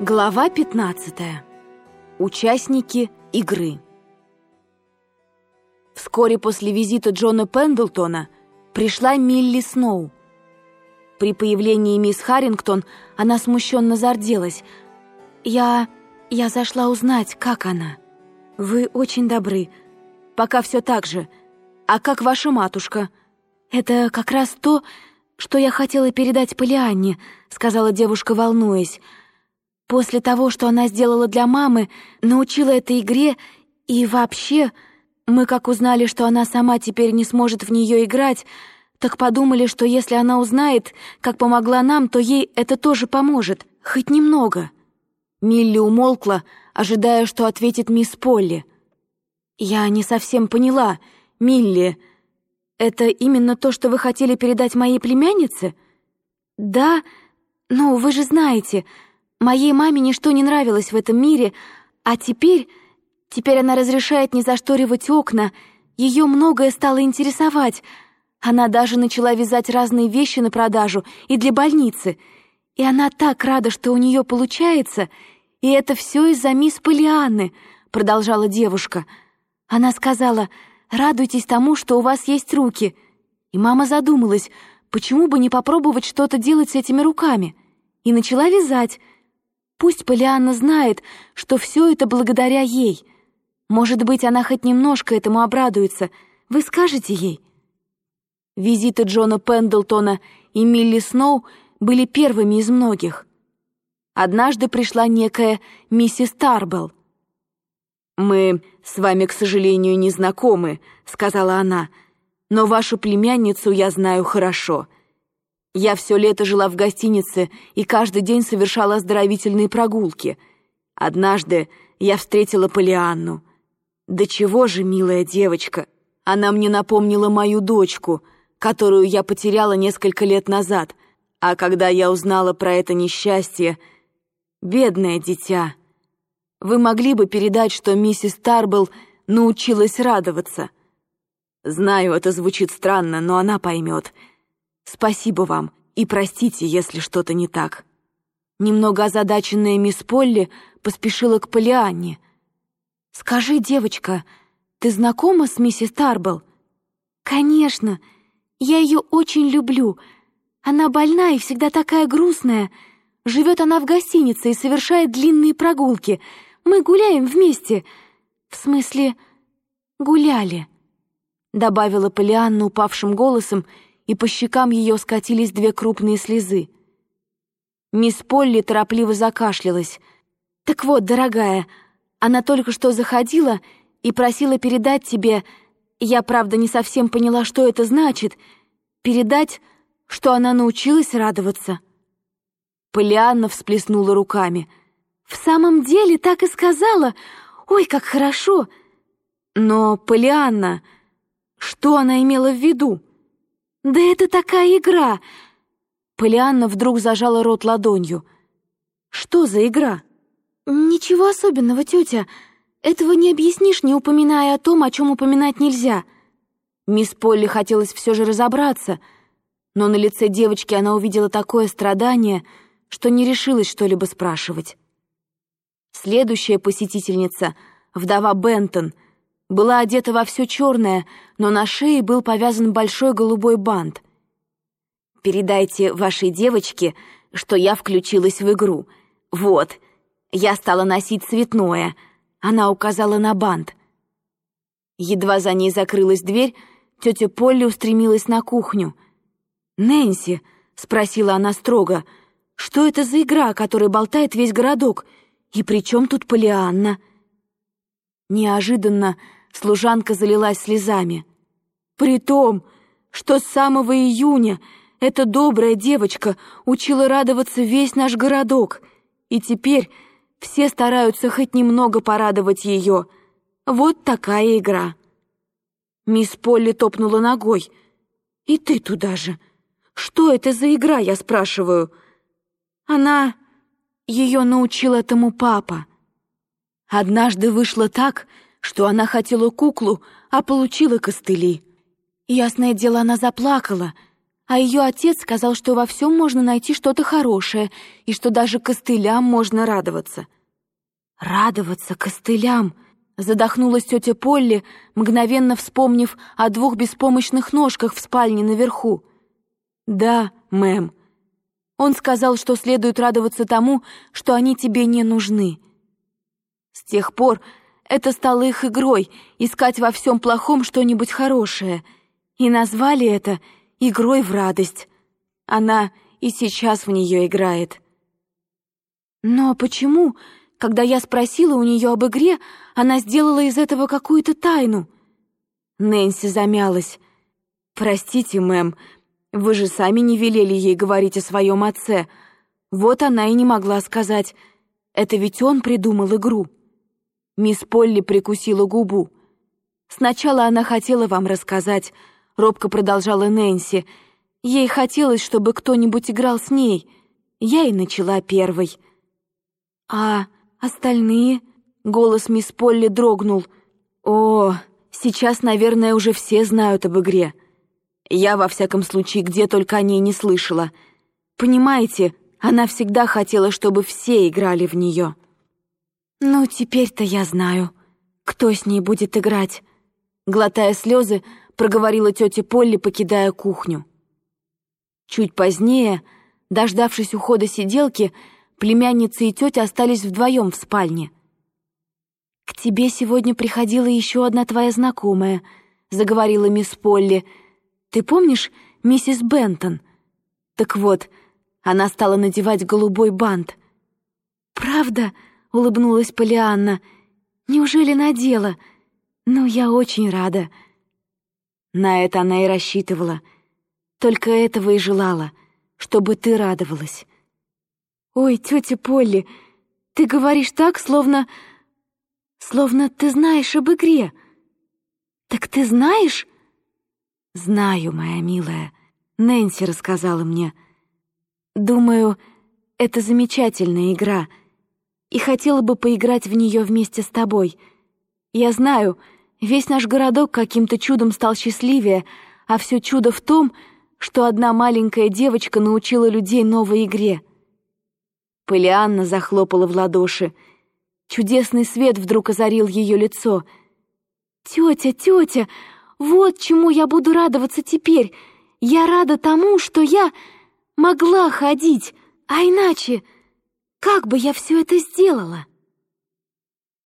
Глава 15. Участники игры. Вскоре после визита Джона Пендлтона пришла Милли Сноу. При появлении мисс Харрингтон она смущенно зарделась. «Я... я зашла узнать, как она. Вы очень добры. Пока все так же. А как ваша матушка?» «Это как раз то, что я хотела передать Полианне», — сказала девушка, волнуясь. После того, что она сделала для мамы, научила этой игре, и вообще, мы как узнали, что она сама теперь не сможет в нее играть, так подумали, что если она узнает, как помогла нам, то ей это тоже поможет, хоть немного». Милли умолкла, ожидая, что ответит мисс Полли. «Я не совсем поняла. Милли, это именно то, что вы хотели передать моей племяннице?» «Да, ну, вы же знаете...» Моей маме ничто не нравилось в этом мире, а теперь... Теперь она разрешает не зашторивать окна, ее многое стало интересовать. Она даже начала вязать разные вещи на продажу и для больницы. И она так рада, что у нее получается, и это все из-за мисс Полианны, продолжала девушка. Она сказала, радуйтесь тому, что у вас есть руки. И мама задумалась, почему бы не попробовать что-то делать с этими руками. И начала вязать, Пусть Полианна знает, что все это благодаря ей. Может быть, она хоть немножко этому обрадуется. Вы скажете ей?» Визиты Джона Пендлтона и Милли Сноу были первыми из многих. Однажды пришла некая миссис Тарбелл. «Мы с вами, к сожалению, не знакомы», — сказала она, «но вашу племянницу я знаю хорошо. Я все лето жила в гостинице и каждый день совершала оздоровительные прогулки. Однажды я встретила Полианну. Да чего же, милая девочка, она мне напомнила мою дочку, которую я потеряла несколько лет назад, а когда я узнала про это несчастье... Бедное дитя. Вы могли бы передать, что миссис Тарбл научилась радоваться. Знаю, это звучит странно, но она поймет — Спасибо вам и простите, если что-то не так». Немного озадаченная мисс Полли поспешила к Полианне. «Скажи, девочка, ты знакома с миссис Тарбл?» «Конечно, я ее очень люблю. Она больна и всегда такая грустная. Живет она в гостинице и совершает длинные прогулки. Мы гуляем вместе. В смысле, гуляли», — добавила Полианна упавшим голосом, — и по щекам ее скатились две крупные слезы. Мисс Полли торопливо закашлялась. «Так вот, дорогая, она только что заходила и просила передать тебе... Я, правда, не совсем поняла, что это значит. Передать, что она научилась радоваться». Полианна всплеснула руками. «В самом деле так и сказала? Ой, как хорошо!» «Но, Полианна, что она имела в виду?» «Да это такая игра!» Полианна вдруг зажала рот ладонью. «Что за игра?» «Ничего особенного, тетя. Этого не объяснишь, не упоминая о том, о чем упоминать нельзя». Мисс Полли хотелось все же разобраться, но на лице девочки она увидела такое страдание, что не решилась что-либо спрашивать. Следующая посетительница, вдова Бентон — была одета во все черное, но на шее был повязан большой голубой бант. «Передайте вашей девочке, что я включилась в игру. Вот, я стала носить цветное», — она указала на бант. Едва за ней закрылась дверь, тетя Полли устремилась на кухню. «Нэнси», — спросила она строго, — «что это за игра, о которой болтает весь городок? И при чем тут Полианна?» Неожиданно Служанка залилась слезами. «При том, что с самого июня эта добрая девочка учила радоваться весь наш городок, и теперь все стараются хоть немного порадовать ее. Вот такая игра». Мисс Полли топнула ногой. «И ты туда же. Что это за игра, я спрашиваю?» Она... Ее научил этому папа. Однажды вышло так, что она хотела куклу, а получила костыли. Ясное дело, она заплакала. А ее отец сказал, что во всем можно найти что-то хорошее, и что даже костылям можно радоваться. Радоваться костылям! Задохнулась тетя Полли, мгновенно вспомнив о двух беспомощных ножках в спальне наверху. «Да, мэм. Он сказал, что следует радоваться тому, что они тебе не нужны». С тех пор это стало их игрой — искать во всем плохом что-нибудь хорошее. И назвали это «игрой в радость». Она и сейчас в нее играет. «Но почему, когда я спросила у нее об игре, она сделала из этого какую-то тайну?» Нэнси замялась. «Простите, мэм, вы же сами не велели ей говорить о своем отце. Вот она и не могла сказать. Это ведь он придумал игру». Мисс Полли прикусила губу. «Сначала она хотела вам рассказать», — робко продолжала Нэнси. «Ей хотелось, чтобы кто-нибудь играл с ней. Я и начала первой». «А остальные?» — голос мисс Полли дрогнул. «О, сейчас, наверное, уже все знают об игре. Я, во всяком случае, где только о ней не слышала. Понимаете, она всегда хотела, чтобы все играли в нее». «Ну, теперь-то я знаю, кто с ней будет играть», глотая слезы, проговорила тетя Полли, покидая кухню. Чуть позднее, дождавшись ухода сиделки, племянница и тетя остались вдвоем в спальне. «К тебе сегодня приходила еще одна твоя знакомая», — заговорила мисс Полли. «Ты помнишь миссис Бентон?» «Так вот, она стала надевать голубой бант». «Правда?» — улыбнулась Полианна. «Неужели надела? Ну, я очень рада». На это она и рассчитывала. Только этого и желала, чтобы ты радовалась. «Ой, тетя Полли, ты говоришь так, словно... словно ты знаешь об игре. Так ты знаешь?» «Знаю, моя милая. Нэнси рассказала мне. Думаю, это замечательная игра — и хотела бы поиграть в нее вместе с тобой. Я знаю, весь наш городок каким-то чудом стал счастливее, а все чудо в том, что одна маленькая девочка научила людей новой игре. Полианна захлопала в ладоши. Чудесный свет вдруг озарил ее лицо. «Тетя, тетя, вот чему я буду радоваться теперь. Я рада тому, что я могла ходить, а иначе...» Как бы я все это сделала?